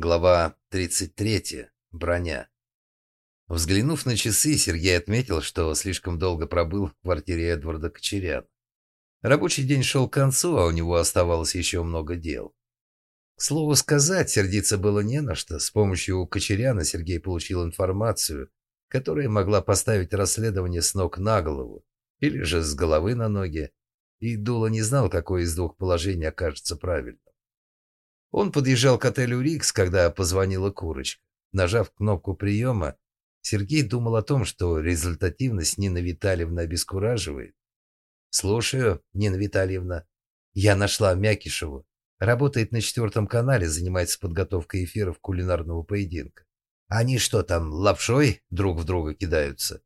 Глава 33. Броня. Взглянув на часы, Сергей отметил, что слишком долго пробыл в квартире Эдварда Кочеряна. Рабочий день шел к концу, а у него оставалось еще много дел. К слову сказать, сердиться было не на что. С помощью Кочеряна Сергей получил информацию, которая могла поставить расследование с ног на голову или же с головы на ноги, и Дула не знал, какое из двух положений окажется правильным. Он подъезжал к отелю «Рикс», когда позвонила курочка. Нажав кнопку приема, Сергей думал о том, что результативность Нины Витальевны обескураживает. «Слушаю, Нина Витальевна. Я нашла Мякишеву. Работает на четвертом канале, занимается подготовкой эфиров кулинарного поединка. Они что там, лапшой друг в друга кидаются?»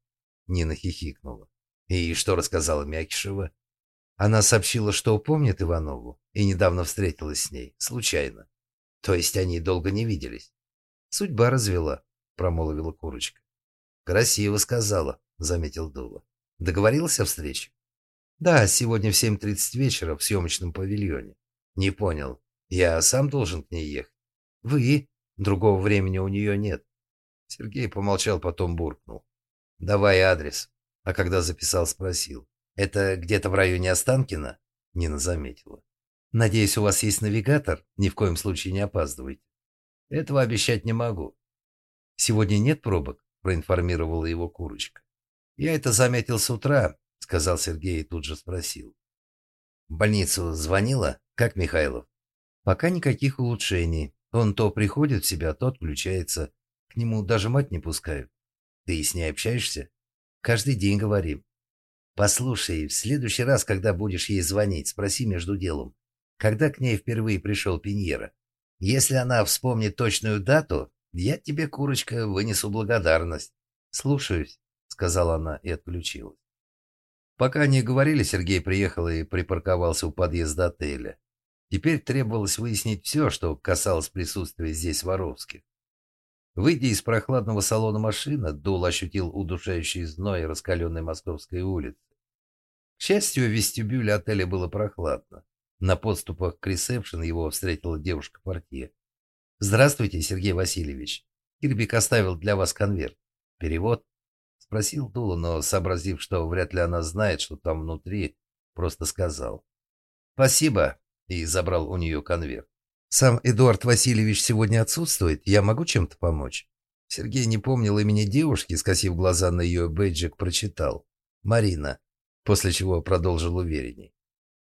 Нина хихикнула. «И что рассказала Мякишева?» Она сообщила, что помнит Иванову и недавно встретилась с ней, случайно. То есть они долго не виделись. Судьба развела, промолвила курочка. Красиво сказала, заметил Дула. Договорилась о встрече? Да, сегодня в 7.30 вечера в съемочном павильоне. Не понял. Я сам должен к ней ехать. Вы? Другого времени у нее нет. Сергей помолчал, потом буркнул. Давай адрес. А когда записал, спросил. «Это где-то в районе Останкина?» Нина заметила. «Надеюсь, у вас есть навигатор? Ни в коем случае не опаздывайте». «Этого обещать не могу». «Сегодня нет пробок?» – проинформировала его курочка. «Я это заметил с утра», – сказал Сергей и тут же спросил. «В больницу звонила? Как Михайлов?» «Пока никаких улучшений. Он то приходит в себя, то отключается. К нему даже мать не пускают. Ты с ней общаешься?» «Каждый день говорим. «Послушай, в следующий раз, когда будешь ей звонить, спроси между делом, когда к ней впервые пришел Пиньера. Если она вспомнит точную дату, я тебе, курочка, вынесу благодарность». «Слушаюсь», — сказала она и отключилась. Пока они говорили, Сергей приехал и припарковался у подъезда отеля. Теперь требовалось выяснить все, что касалось присутствия здесь воровских. Выйдя из прохладного салона машины, Дул ощутил удушающий зной раскаленной московской улицы. К счастью, в вестибюле отеля было прохладно. На подступах к ресепшн его встретила девушка-портье. «Здравствуйте, Сергей Васильевич. Кирбик оставил для вас конверт. Перевод?» Спросил Дула, но, сообразив, что вряд ли она знает, что там внутри, просто сказал. «Спасибо», и забрал у нее конверт. Сам Эдуард Васильевич сегодня отсутствует. Я могу чем-то помочь?» Сергей не помнил имени девушки, скосив глаза на ее бейджик, прочитал. «Марина», после чего продолжил уверенней.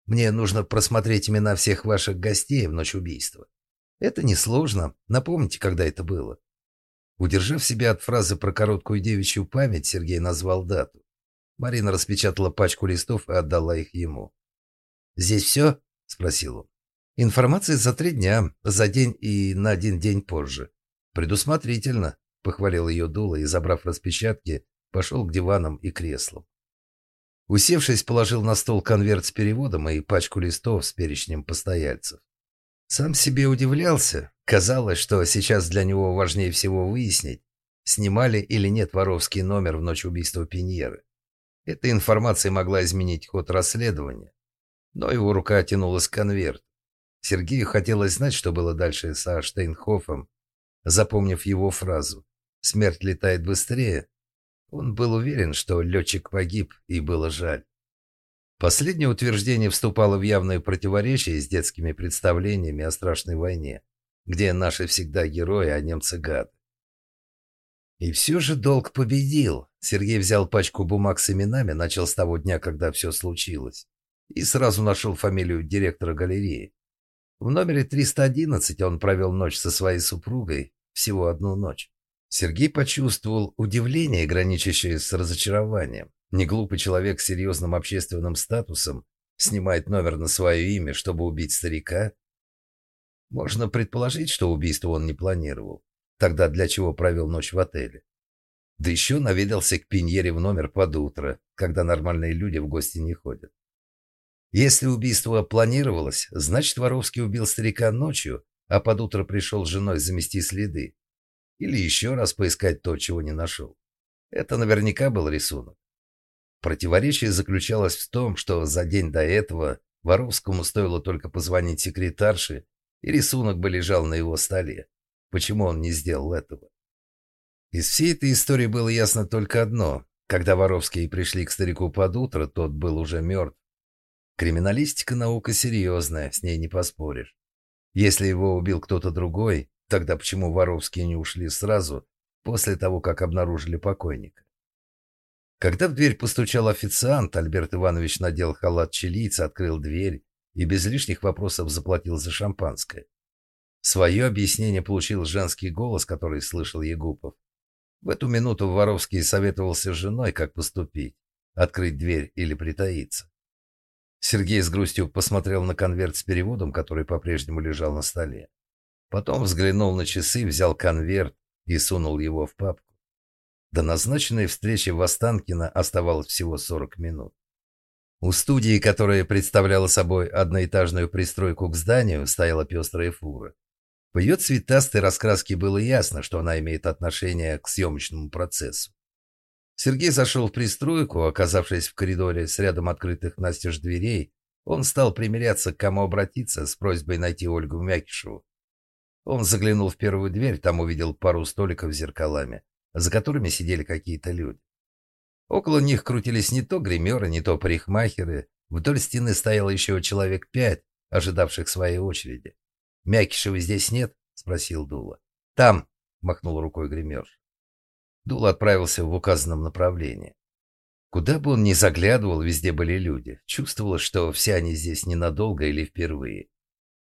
«Мне нужно просмотреть имена всех ваших гостей в ночь убийства. Это несложно. Напомните, когда это было». Удержав себя от фразы про короткую девичью память, Сергей назвал дату. Марина распечатала пачку листов и отдала их ему. «Здесь все?» – спросил он. Информация за три дня, за день и на один день позже. Предусмотрительно, похвалил ее Дула и, забрав распечатки, пошел к диванам и креслам. Усевшись, положил на стол конверт с переводом и пачку листов с перечнем постояльцев. Сам себе удивлялся. Казалось, что сейчас для него важнее всего выяснить, снимали или нет воровский номер в ночь убийства Пиньеры. Эта информация могла изменить ход расследования. Но его рука тянулась к конверту. Сергею хотелось знать, что было дальше со Штейнхофом. Запомнив его фразу «Смерть летает быстрее», он был уверен, что летчик погиб, и было жаль. Последнее утверждение вступало в явное противоречие с детскими представлениями о страшной войне, где наши всегда герои, а немцы гады. И все же долг победил. Сергей взял пачку бумаг с именами, начал с того дня, когда все случилось, и сразу нашел фамилию директора галереи. В номере 311 он провел ночь со своей супругой, всего одну ночь. Сергей почувствовал удивление, граничащее с разочарованием. Неглупый человек с серьезным общественным статусом снимает номер на свое имя, чтобы убить старика. Можно предположить, что убийство он не планировал. Тогда для чего провел ночь в отеле? Да еще наведался к Пиньере в номер под утро, когда нормальные люди в гости не ходят. Если убийство планировалось, значит, Воровский убил старика ночью, а под утро пришел с женой замести следы. Или еще раз поискать то, чего не нашел. Это наверняка был рисунок. Противоречие заключалось в том, что за день до этого Воровскому стоило только позвонить секретарше, и рисунок бы лежал на его столе. почему он не сделал этого. Из всей этой истории было ясно только одно. Когда Воровские пришли к старику под утро, тот был уже мертв. Криминалистика наука серьезная, с ней не поспоришь. Если его убил кто-то другой, тогда почему Воровские не ушли сразу, после того, как обнаружили покойника? Когда в дверь постучал официант, Альберт Иванович надел халат чилийца, открыл дверь и без лишних вопросов заплатил за шампанское. Свое объяснение получил женский голос, который слышал Егупов. В эту минуту Воровский советовался с женой, как поступить, открыть дверь или притаиться. Сергей с грустью посмотрел на конверт с переводом, который по-прежнему лежал на столе. Потом взглянул на часы, взял конверт и сунул его в папку. До назначенной встречи в Останкино оставалось всего 40 минут. У студии, которая представляла собой одноэтажную пристройку к зданию, стояла пестрая фура. По ее цветастой раскраске было ясно, что она имеет отношение к съемочному процессу. Сергей зашел в пристройку, оказавшись в коридоре с рядом открытых настежь дверей, он стал примиряться, к кому обратиться с просьбой найти Ольгу Мякишеву. Он заглянул в первую дверь, там увидел пару столиков с зеркалами за которыми сидели какие-то люди. Около них крутились не то гримеры, не то парикмахеры. Вдоль стены стояло еще человек пять, ожидавших своей очереди. «Мякишева здесь нет?» — спросил Дула. «Там!» — махнул рукой гример. Дула отправился в указанном направлении. Куда бы он ни заглядывал, везде были люди. Чувствовалось, что все они здесь ненадолго или впервые.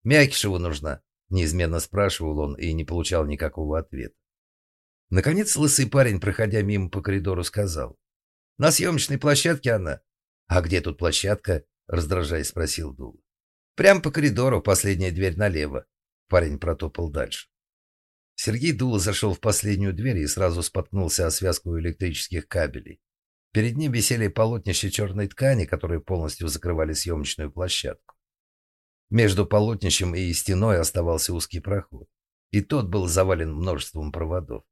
«Мякишеву нужна?» — неизменно спрашивал он и не получал никакого ответа. Наконец лысый парень, проходя мимо по коридору, сказал. «На съемочной площадке она». «А где тут площадка?» — раздражаясь, спросил Дул. «Прямо по коридору, последняя дверь налево». Парень протопал дальше. Сергей Дула зашел в последнюю дверь и сразу споткнулся о связку электрических кабелей. Перед ним висели полотнища черной ткани, которые полностью закрывали съемочную площадку. Между полотнищем и стеной оставался узкий проход, и тот был завален множеством проводов.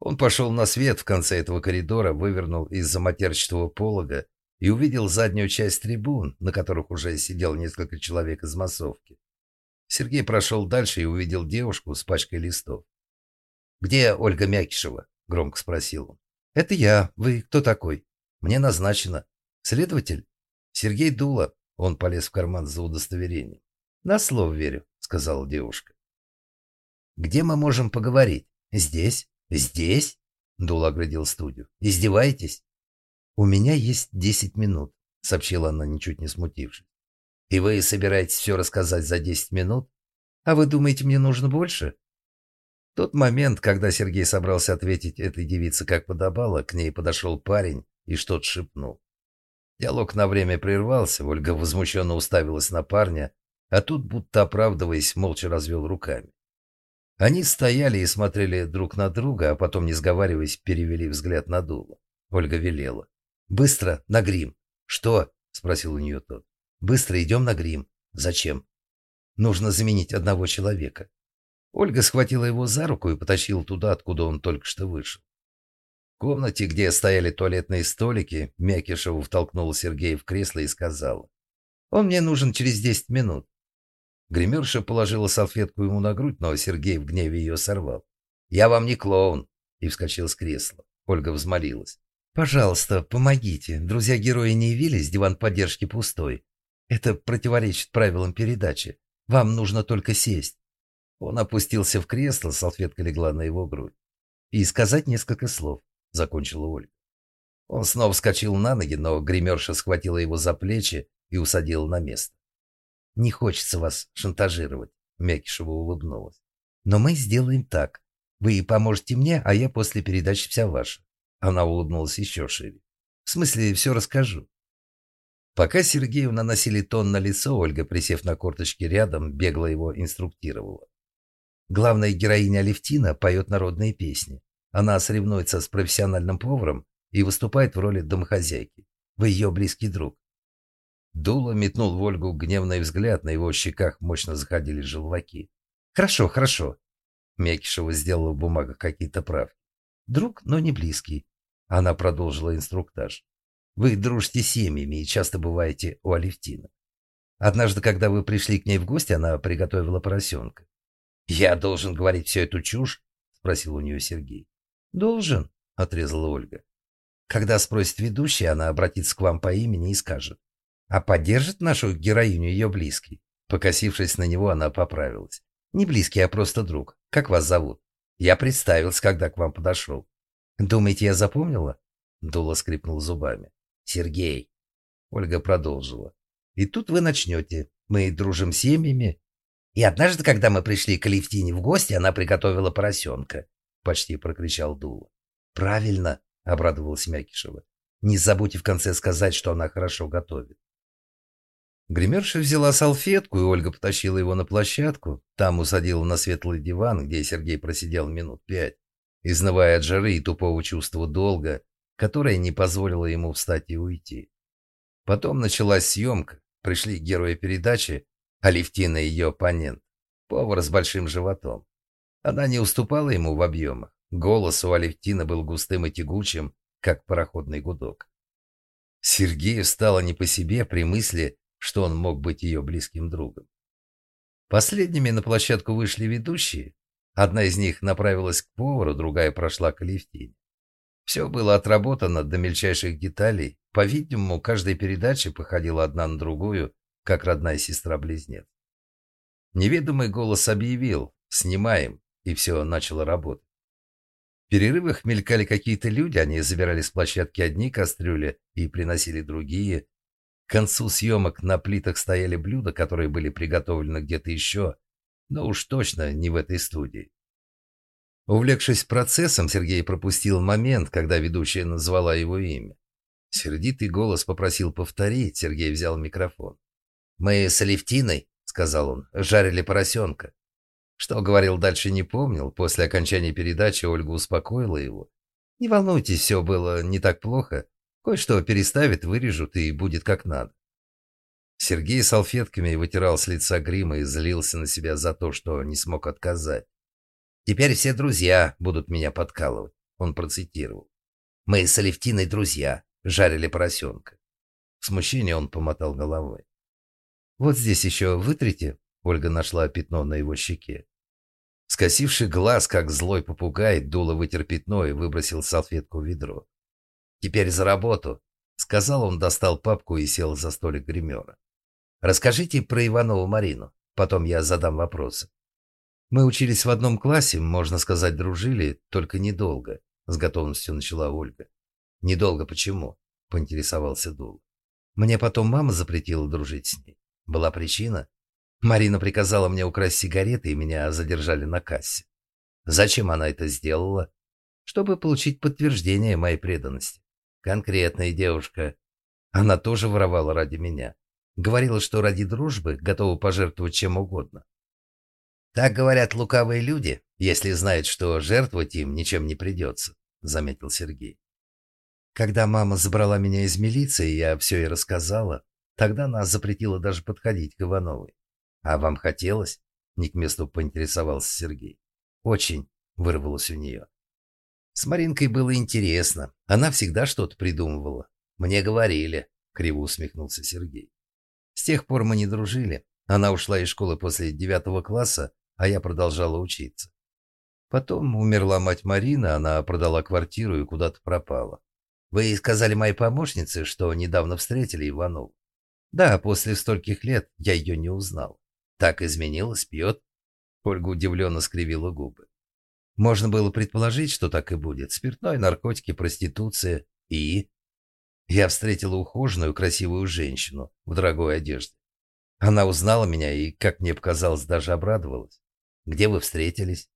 Он пошел на свет в конце этого коридора, вывернул из-за матерчатого полога и увидел заднюю часть трибун, на которых уже сидел несколько человек из массовки. Сергей прошел дальше и увидел девушку с пачкой листов. «Где Ольга Мякишева?» — громко спросил он. «Это я. Вы кто такой?» «Мне назначено. Следователь?» «Сергей Дула». Он полез в карман за удостоверением. «На слово верю», — сказала девушка. «Где мы можем поговорить? Здесь?» «Здесь?» — Дул оградил студию. «Издеваетесь?» «У меня есть десять минут», — сообщила она, ничуть не смутившись. «И вы собираетесь все рассказать за десять минут? А вы думаете, мне нужно больше?» Тот момент, когда Сергей собрался ответить этой девице как подобало, к ней подошел парень и что-то шепнул. Диалог на время прервался, Ольга возмущенно уставилась на парня, а тут, будто оправдываясь, молча развел руками. Они стояли и смотрели друг на друга, а потом, не сговариваясь, перевели взгляд на Дулу. Ольга велела. «Быстро, на грим». «Что?» — спросил у нее тот. «Быстро идем на грим». «Зачем?» «Нужно заменить одного человека». Ольга схватила его за руку и потащила туда, откуда он только что вышел. В комнате, где стояли туалетные столики, Мякишева втолкнула Сергея в кресло и сказала. «Он мне нужен через десять минут. Гримерша положила салфетку ему на грудь, но Сергей в гневе ее сорвал. «Я вам не клоун!» и вскочил с кресла. Ольга взмолилась. «Пожалуйста, помогите. Друзья-герои не явились, диван поддержки пустой. Это противоречит правилам передачи. Вам нужно только сесть». Он опустился в кресло, салфетка легла на его грудь. «И сказать несколько слов», — закончила Ольга. Он снова вскочил на ноги, но гримерша схватила его за плечи и усадила на место. Не хочется вас шантажировать, Мякишева улыбнулась. Но мы сделаем так. Вы поможете мне, а я после передачи вся ваша. Она улыбнулась еще шире. В смысле, все расскажу. Пока Сергею наносили тон на лицо, Ольга, присев на корточки рядом, бегло его инструктировала. Главная героиня Алевтина поет народные песни. Она соревнуется с профессиональным поваром и выступает в роли домохозяйки. Вы ее близкий друг. Дуло метнул в Ольгу гневный взгляд, на его щеках мощно заходили желваки. «Хорошо, хорошо». Мекишева сделала в бумагах какие-то правки. «Друг, но не близкий». Она продолжила инструктаж. «Вы дружите семьями и часто бываете у Алевтины. Однажды, когда вы пришли к ней в гости, она приготовила поросенка. «Я должен говорить всю эту чушь?» — спросил у нее Сергей. «Должен», — отрезала Ольга. «Когда спросит ведущая, она обратится к вам по имени и скажет. А поддержит нашу героиню ее близкий?» Покосившись на него, она поправилась. «Не близкий, а просто друг. Как вас зовут?» Я представился, когда к вам подошел. «Думаете, я запомнила?» Дула скрипнул зубами. «Сергей». Ольга продолжила. «И тут вы начнете. Мы дружим семьями, и однажды, когда мы пришли к Алевтине в гости, она приготовила поросенка. Почти прокричал Дула. Правильно, обрадовалась Мякишева. Не забудьте в конце сказать, что она хорошо готовит. Гримерша взяла салфетку, и Ольга потащила его на площадку. Там усадила на светлый диван, где Сергей просидел минут пять, изнывая от жары и тупого чувства долга, которое не позволило ему встать и уйти. Потом началась съемка. Пришли герои передачи, Алевтина ее оппонент, повар с большим животом. Она не уступала ему в объемах. Голос у Алевтины был густым и тягучим, как пароходный гудок. Сергею стало не по себе при мысли, что он мог быть ее близким другом. Последними на площадку вышли ведущие. Одна из них направилась к повару, другая прошла к Алевтине. Все было отработано до мельчайших деталей. По-видимому, каждая передача походила одна на другую, как родная сестра-близнец. Неведомый голос объявил «Снимаем», и все начало работать. В перерывах мелькали какие-то люди, они забирали с площадки одни кастрюли и приносили другие. К концу съемок на плитах стояли блюда, которые были приготовлены где-то еще, но уж точно не в этой студии. Увлекшись процессом, Сергей пропустил момент, когда ведущая назвала его имя. Сердитый голос попросил повторить, Сергей взял микрофон. «Мы с Алевтиной», — сказал он, — «жарили поросенка». Что говорил дальше, не помнил. После окончания передачи Ольга успокоила его. «Не волнуйтесь, все было не так плохо. Кое-что переставят, вырежут, и будет как надо». Сергей салфетками вытирал с лица грима и злился на себя за то, что не смог отказать. «Теперь все друзья будут меня подкалывать», — он процитировал. «Мы с Алевтиной друзья, жарили поросенка». В смущении он помотал головой. «Вот здесь еще вытрите», — Ольга нашла пятно на его щеке. Скосивший глаз, как злой попугай, дуло вытер пятно и выбросил салфетку в ведро. «Теперь за работу», — сказал он, достал папку и сел за столик гримера. «Расскажите про Иванову Марину, потом я задам вопросы». «Мы учились в одном классе, можно сказать, дружили, только недолго», — с готовностью начала Ольга. «Недолго почему?» — поинтересовался Дул. «Мне потом мама запретила дружить с ней. Была причина. Марина приказала мне украсть сигареты, и меня задержали на кассе. Зачем она это сделала? Чтобы получить подтверждение моей преданности. Конкретная девушка. Она тоже воровала ради меня. Говорила, что ради дружбы готова пожертвовать чем угодно. Так говорят лукавые люди, если знают, что жертвовать им ничем не придется, заметил Сергей. Когда мама забрала меня из милиции, я все и рассказала. Тогда нас запретила даже подходить к Ивановой. А вам хотелось? Не к месту поинтересовался Сергей. Очень, вырвалось у нее. С Маринкой было интересно. Она всегда что-то придумывала. Мне говорили, криво усмехнулся Сергей. С тех пор мы не дружили. Она ушла из школы после девятого класса, а я продолжала учиться. Потом умерла мать Марина, она продала квартиру и куда-то пропала. Вы сказали моей помощнице, что недавно встретили Иванову. Да, после стольких лет я ее не узнал. Так изменилась, пьет. Ольга удивленно скривила губы. Можно было предположить, что так и будет. Спиртное, наркотики, проституция и... Я встретила ухоженную, красивую женщину в дорогой одежде. Она узнала меня и, как мне показалось, даже обрадовалась. Где вы встретились?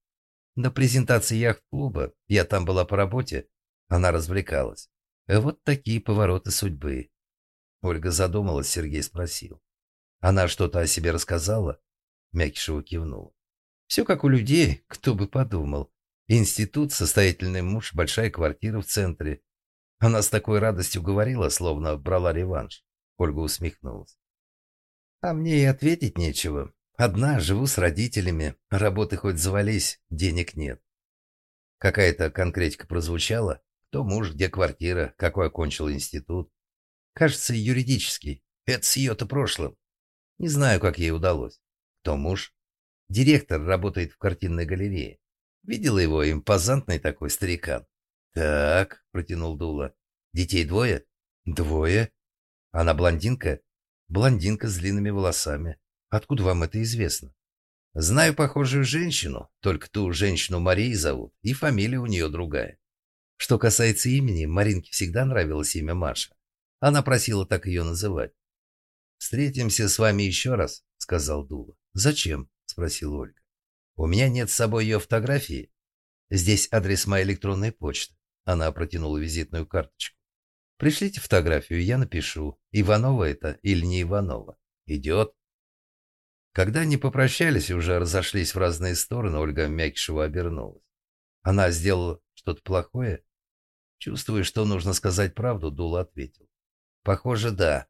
На презентации яхт-клуба. Я там была по работе. Она развлекалась. Вот такие повороты судьбы. Ольга задумалась, Сергей спросил. Она что-то о себе рассказала? Мякишева кивнула. Все как у людей, кто бы подумал. Институт, состоятельный муж, большая квартира в центре. Она с такой радостью говорила, словно брала реванш. Ольга усмехнулась. А мне и ответить нечего. Одна, живу с родителями, работы хоть завались, денег нет. Какая-то конкретика прозвучала. Кто муж, где квартира, какой окончил институт. Кажется, юридический. Это с ее-то прошлым. Не знаю, как ей удалось. Кто муж? Директор работает в картинной галерее. Видела его, импозантный такой старикан. «Так», — протянул Дула. «Детей двое?» «Двое». «Она блондинка?» «Блондинка с длинными волосами. Откуда вам это известно?» «Знаю похожую женщину, только ту женщину Марией зовут, и фамилия у нее другая. Что касается имени, Маринке всегда нравилось имя Маша. Она просила так ее называть. «Встретимся с вами еще раз», — сказал Дула. «Зачем?» — спросила Ольга. «У меня нет с собой ее фотографии. Здесь адрес моей электронной почты». Она протянула визитную карточку. «Пришлите фотографию, я напишу, Иванова это или не Иванова. Идет?» Когда они попрощались и уже разошлись в разные стороны, Ольга Мякишева обернулась. Она сделала что-то плохое? Чувствуя, что нужно сказать правду, Дула ответил. «Похоже, да».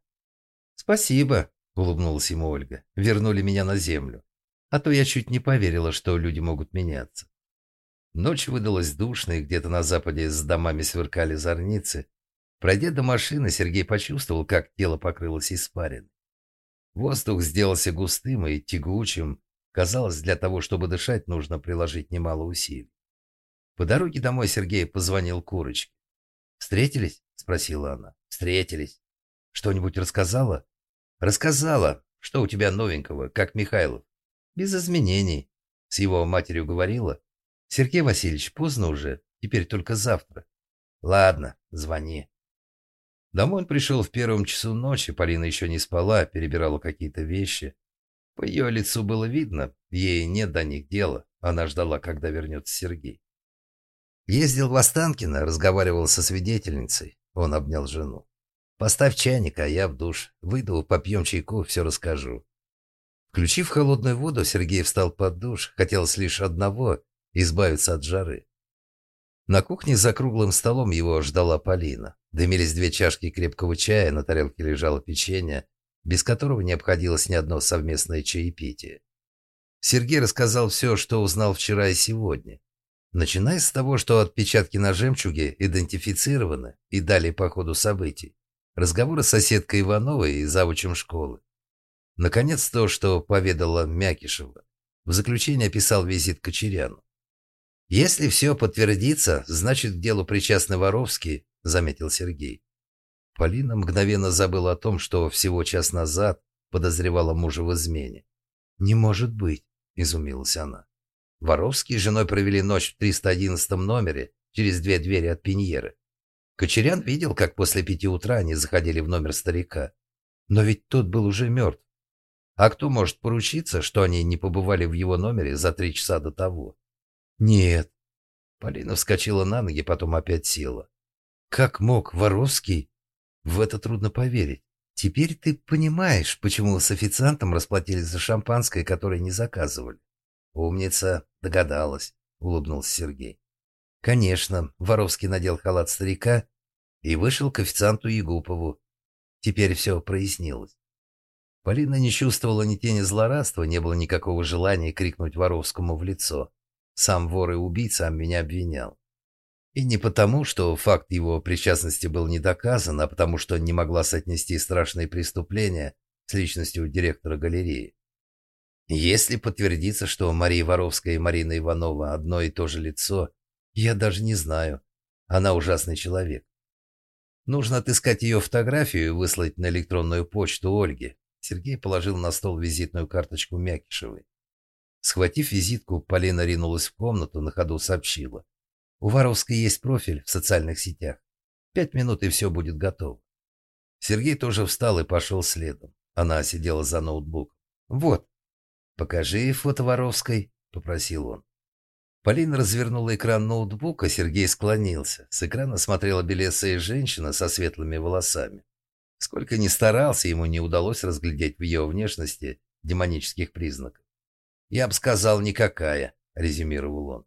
«Спасибо», — улыбнулась ему Ольга. «Вернули меня на землю. А то я чуть не поверила, что люди могут меняться». Ночь выдалась душной, где-то на западе с домами сверкали зорницы. Пройдя до машины, Сергей почувствовал, как тело покрылось испариной. Воздух сделался густым и тягучим. Казалось, для того, чтобы дышать, нужно приложить немало усилий. По дороге домой Сергей позвонил Курочке. «Встретились?» — спросила она. «Встретились. Что-нибудь рассказала?» «Рассказала. Что у тебя новенького, как Михайлов?» «Без изменений». С его матерью говорила. «Сергей Васильевич, поздно уже. Теперь только завтра». «Ладно, звони». Домой он пришел в первом часу ночи, Полина еще не спала, перебирала какие-то вещи. По ее лицу было видно, ей нет до них дела, она ждала, когда вернется Сергей. Ездил в Останкино, разговаривал со свидетельницей, он обнял жену. «Поставь чайник, а я в душ. Выйду, попьем чайку, все расскажу». Включив холодную воду, Сергей встал под душ. Хотелось лишь одного – избавиться от жары. На кухне за круглым столом его ждала Полина. Дымились две чашки крепкого чая, на тарелке лежало печенье, без которого не обходилось ни одно совместное чаепитие. Сергей рассказал все, что узнал вчера и сегодня. Начиная с того, что отпечатки на жемчуге идентифицированы и далее по ходу событий. Разговоры с соседкой Ивановой и завучем школы. Наконец, то, что поведала Мякишева. В заключение описал визит к Кочеряну. «Если все подтвердится, значит, к делу причастны Воровский», — заметил Сергей. Полина мгновенно забыла о том, что всего час назад подозревала мужа в измене. «Не может быть», — изумилась она. Воровские с женой провели ночь в 311 номере через две двери от Пиньеры. Кочерян видел, как после пяти утра они заходили в номер старика. Но ведь тот был уже мертв. А кто может поручиться, что они не побывали в его номере за три часа до того? «Нет». Полина вскочила на ноги, потом опять села. «Как мог Воровский? В это трудно поверить. Теперь ты понимаешь, почему с официантом расплатились за шампанское, которое не заказывали». «Умница, догадалась», — улыбнулся Сергей. «Конечно». Воровский надел халат старика и вышел к официанту Егупову. Теперь все прояснилось. Полина не чувствовала ни тени злорадства, не было никакого желания крикнуть Воровскому в лицо. Сам вор и убийца меня обвинял. И не потому, что факт его причастности был не доказан, а потому что не могла соотнести страшные преступления с личностью директора галереи. Если подтвердится, что Мария Воровская и Марина Иванова одно и то же лицо, я даже не знаю. Она ужасный человек. Нужно отыскать ее фотографию и выслать на электронную почту Ольге. Сергей положил на стол визитную карточку Мякишевой. Схватив визитку, Полина ринулась в комнату, на ходу сообщила. У Воровской есть профиль в социальных сетях. Пять минут, и все будет готово. Сергей тоже встал и пошел следом. Она сидела за ноутбуком. «Вот, покажи фото Воровской», — попросил он. Полина развернула экран ноутбука, Сергей склонился. С экрана смотрела белесая женщина со светлыми волосами. Сколько ни старался, ему не удалось разглядеть в ее внешности демонических признаков. «Я бы сказал, никакая», — резюмировал он.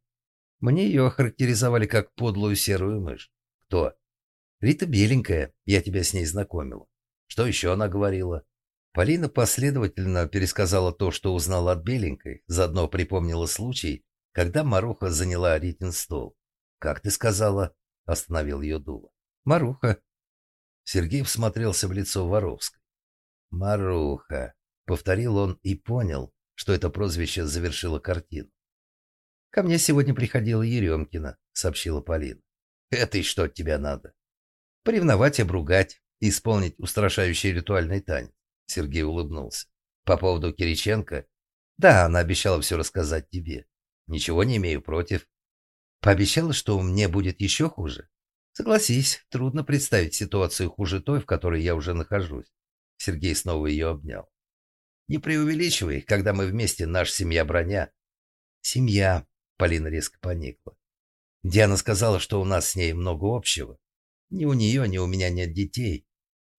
Мне ее охарактеризовали как подлую серую мышь. Кто? Рита Беленькая, я тебя с ней знакомила. Что еще она говорила? Полина последовательно пересказала то, что узнала от Беленькой, заодно припомнила случай, когда Маруха заняла Ритин стол. «Как ты сказала?» — остановил ее Дула. «Маруха». Сергей всмотрелся в лицо Воровской. «Маруха», — повторил он и понял, что это прозвище завершило картину. «Ко мне сегодня приходила Еремкина», — сообщила Полина. «Это и что от тебя надо?» «Поревновать, обругать, исполнить устрашающий ритуальный танец», — Сергей улыбнулся. «По поводу Кириченко?» «Да, она обещала все рассказать тебе. Ничего не имею против. Пообещала, что мне будет еще хуже. Согласись, трудно представить ситуацию хуже той, в которой я уже нахожусь. Сергей снова ее обнял. Не преувеличивай, когда мы вместе, наша семья броня. Семья, Полина резко поникла. Диана сказала, что у нас с ней много общего. Ни у нее, ни у меня нет детей.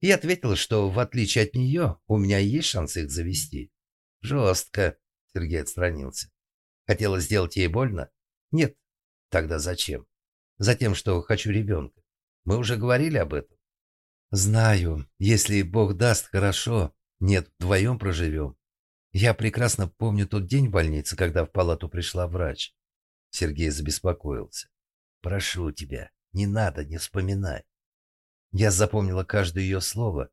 И ответила, что в отличие от нее, у меня есть шанс их завести. Жестко, Сергей отстранился. Хотела сделать ей больно? Нет. Тогда зачем? Затем, что хочу ребенка. Мы уже говорили об этом. Знаю, если Бог даст, хорошо. Нет, вдвоем проживем. Я прекрасно помню тот день в больнице, когда в палату пришла врач. Сергей забеспокоился. Прошу тебя, не надо, не вспоминай. Я запомнила каждое ее слово.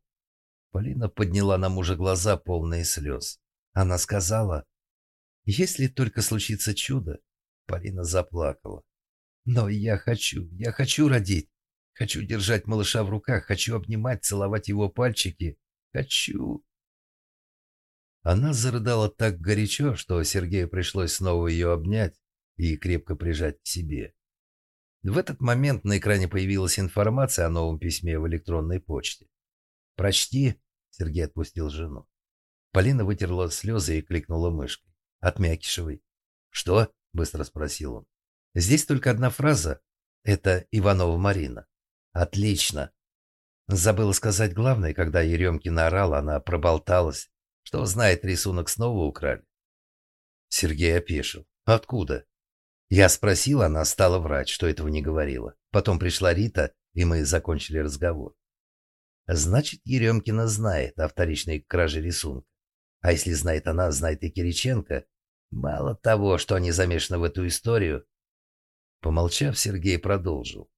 Полина подняла на мужа глаза, полные слез. Она сказала, если только случится чудо. Полина заплакала. Но я хочу, я хочу родить. Хочу держать малыша в руках, хочу обнимать, целовать его пальчики. Хочу. Она зарыдала так горячо, что Сергею пришлось снова ее обнять и крепко прижать к себе. В этот момент на экране появилась информация о новом письме в электронной почте. «Прочти», — Сергей отпустил жену. Полина вытерла слезы и кликнула мышкой. «От Мякишевой». «Что?» — быстро спросил он. Здесь только одна фраза. Это Иванова Марина. Отлично. Забыла сказать главное, когда Еремкина орала, она проболталась, что знает, рисунок снова украли. Сергей опешил. Откуда? Я спросила, она стала врать, что этого не говорила. Потом пришла Рита, и мы закончили разговор. Значит, Еремкина знает о вторичной краже рисунка. А если знает она, знает и Кириченко. Мало того, что они замешаны в эту историю, Помолчав, Сергей продолжил.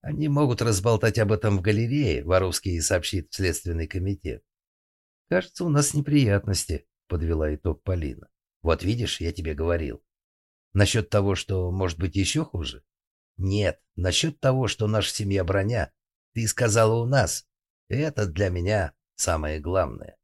Они могут разболтать об этом в галерее, Воровский сообщит в Следственный комитет. «Кажется, у нас неприятности», — подвела итог Полина. «Вот видишь, я тебе говорил. Насчет того, что может быть еще хуже? Нет, насчет того, что наша семья броня. Ты сказала у нас. Это для меня самое главное».